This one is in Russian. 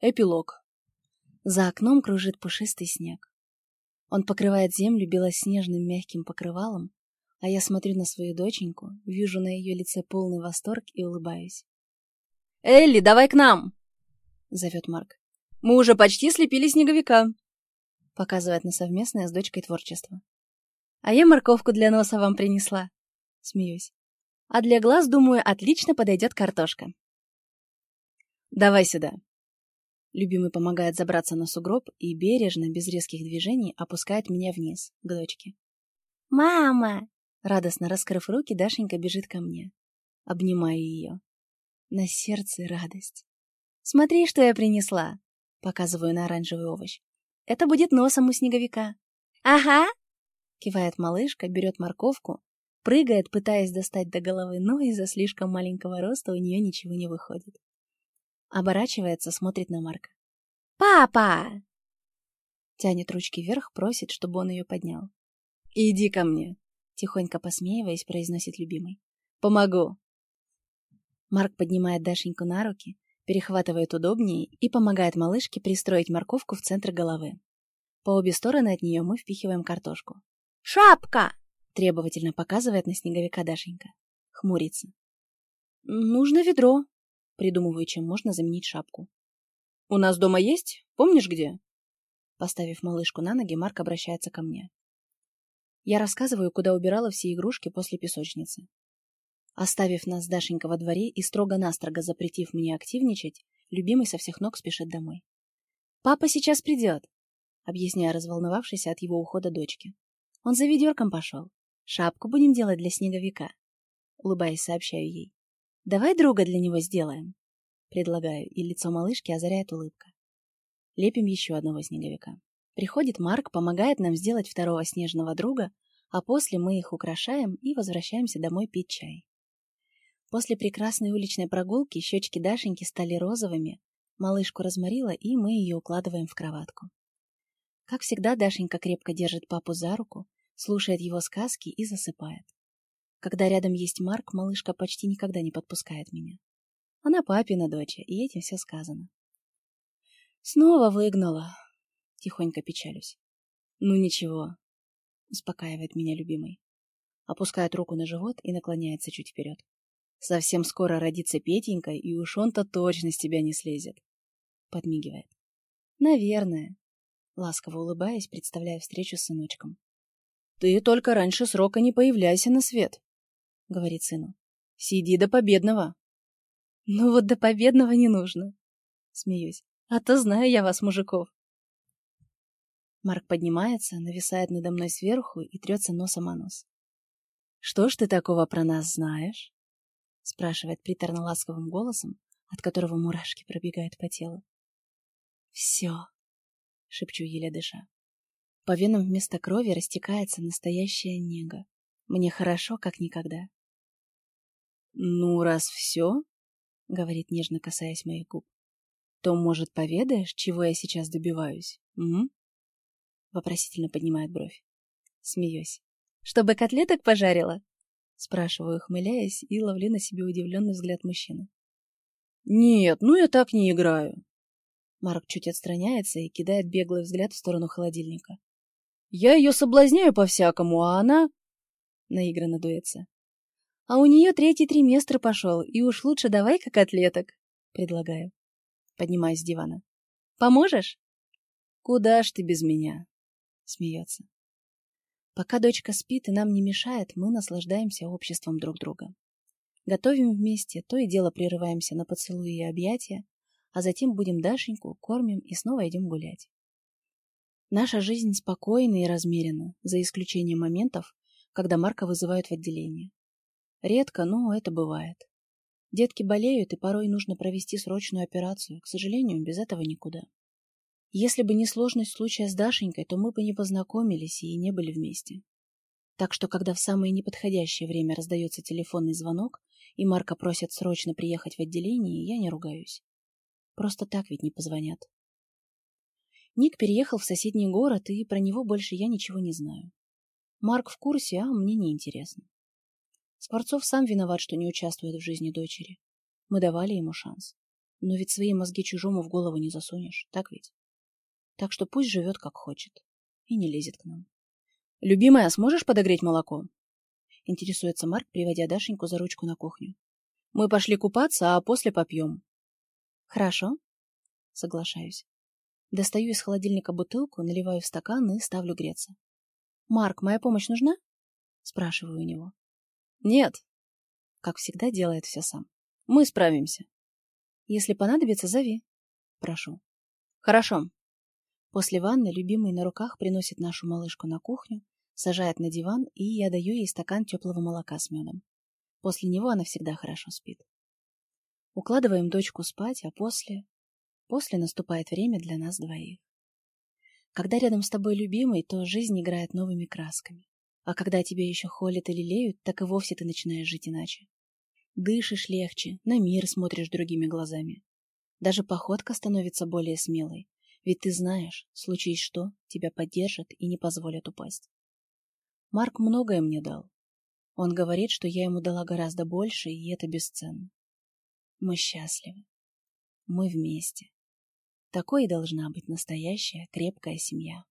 Эпилог. За окном кружит пушистый снег. Он покрывает землю белоснежным мягким покрывалом, а я смотрю на свою доченьку, вижу на ее лице полный восторг и улыбаюсь. «Элли, давай к нам!» — зовет Марк. «Мы уже почти слепили снеговика!» Показывает на совместное с дочкой творчество. «А я морковку для носа вам принесла!» Смеюсь. «А для глаз, думаю, отлично подойдет картошка!» «Давай сюда!» Любимый помогает забраться на сугроб и бережно, без резких движений, опускает меня вниз, к дочке. «Мама!» Радостно раскрыв руки, Дашенька бежит ко мне. Обнимаю ее. На сердце радость. «Смотри, что я принесла!» Показываю на оранжевый овощ. «Это будет носом у снеговика». «Ага!» Кивает малышка, берет морковку, прыгает, пытаясь достать до головы, но из-за слишком маленького роста у нее ничего не выходит. Оборачивается, смотрит на Марка. «Папа!» Тянет ручки вверх, просит, чтобы он ее поднял. «Иди ко мне!» Тихонько посмеиваясь, произносит любимый. «Помогу!» Марк поднимает Дашеньку на руки, перехватывает удобнее и помогает малышке пристроить морковку в центр головы. По обе стороны от нее мы впихиваем картошку. «Шапка!» — требовательно показывает на снеговика Дашенька. Хмурится. «Нужно ведро», — придумываю, чем можно заменить шапку. «У нас дома есть? Помнишь, где?» Поставив малышку на ноги, Марк обращается ко мне. Я рассказываю, куда убирала все игрушки после песочницы. Оставив нас с Дашенькой во дворе и строго-настрого запретив мне активничать, любимый со всех ног спешит домой. «Папа сейчас придет», — объясняя разволновавшись от его ухода дочки. «Он за ведерком пошел. Шапку будем делать для снеговика», — улыбаясь, сообщаю ей. «Давай друга для него сделаем», — предлагаю, и лицо малышки озаряет улыбка. Лепим еще одного снеговика. Приходит Марк, помогает нам сделать второго снежного друга, а после мы их украшаем и возвращаемся домой пить чай. После прекрасной уличной прогулки щечки Дашеньки стали розовыми, малышку разморила, и мы ее укладываем в кроватку. Как всегда, Дашенька крепко держит папу за руку, слушает его сказки и засыпает. Когда рядом есть Марк, малышка почти никогда не подпускает меня. Она папина дочь, и этим все сказано. Снова выгнала. Тихонько печалюсь. Ну ничего, успокаивает меня любимый. Опускает руку на живот и наклоняется чуть вперед. Совсем скоро родится Петенька, и уж он-то точно с тебя не слезет. Подмигивает. Наверное. Ласково улыбаясь, представляю встречу с сыночком. Ты только раньше срока не появляйся на свет, говорит сыну. Сиди до победного. Ну вот до победного не нужно. Смеюсь. А то знаю я вас, мужиков. Марк поднимается, нависает надо мной сверху и трется носом о нос. Что ж ты такого про нас знаешь? спрашивает приторно-ласковым голосом, от которого мурашки пробегают по телу. «Все», — шепчу еле дыша. По венам вместо крови растекается настоящая нега. Мне хорошо, как никогда. «Ну, раз все», — говорит, нежно касаясь моих губ, «то, может, поведаешь, чего я сейчас добиваюсь, м?» Вопросительно поднимает бровь. Смеюсь. «Чтобы котлеток пожарила?» Спрашиваю, ухмыляясь, и ловлю на себе удивленный взгляд мужчины. «Нет, ну я так не играю». Марк чуть отстраняется и кидает беглый взгляд в сторону холодильника. «Я ее соблазняю по-всякому, а она...» Наигранно дуется. «А у нее третий триместр пошел, и уж лучше давай-ка котлеток», — предлагаю. Поднимаюсь с дивана. «Поможешь?» «Куда ж ты без меня?» — смеется. Пока дочка спит и нам не мешает, мы наслаждаемся обществом друг друга. Готовим вместе, то и дело прерываемся на поцелуи и объятия, а затем будем Дашеньку, кормим и снова идем гулять. Наша жизнь спокойна и размерена, за исключением моментов, когда Марка вызывают в отделение. Редко, но это бывает. Детки болеют, и порой нужно провести срочную операцию. К сожалению, без этого никуда. Если бы не сложность случая с Дашенькой, то мы бы не познакомились и не были вместе. Так что, когда в самое неподходящее время раздается телефонный звонок, и Марка просят срочно приехать в отделение, я не ругаюсь. Просто так ведь не позвонят. Ник переехал в соседний город, и про него больше я ничего не знаю. Марк в курсе, а мне не интересно. Скворцов сам виноват, что не участвует в жизни дочери. Мы давали ему шанс. Но ведь свои мозги чужому в голову не засунешь, так ведь? Так что пусть живет как хочет. И не лезет к нам. «Любимая, сможешь подогреть молоко?» Интересуется Марк, приводя Дашеньку за ручку на кухню. «Мы пошли купаться, а после попьем». «Хорошо». Соглашаюсь. Достаю из холодильника бутылку, наливаю в стакан и ставлю греться. «Марк, моя помощь нужна?» Спрашиваю у него. «Нет». Как всегда, делает все сам. «Мы справимся». «Если понадобится, зови». Прошу. «Хорошо». После ванны любимый на руках приносит нашу малышку на кухню, сажает на диван, и я даю ей стакан теплого молока с медом. После него она всегда хорошо спит. Укладываем дочку спать, а после... После наступает время для нас двоих. Когда рядом с тобой любимый, то жизнь играет новыми красками. А когда тебя еще холят или леют, так и вовсе ты начинаешь жить иначе. Дышишь легче, на мир смотришь другими глазами. Даже походка становится более смелой, ведь ты знаешь, случись что, тебя поддержат и не позволят упасть. Марк многое мне дал. Он говорит, что я ему дала гораздо больше, и это бесценно. Мы счастливы. Мы вместе. Такой и должна быть настоящая крепкая семья.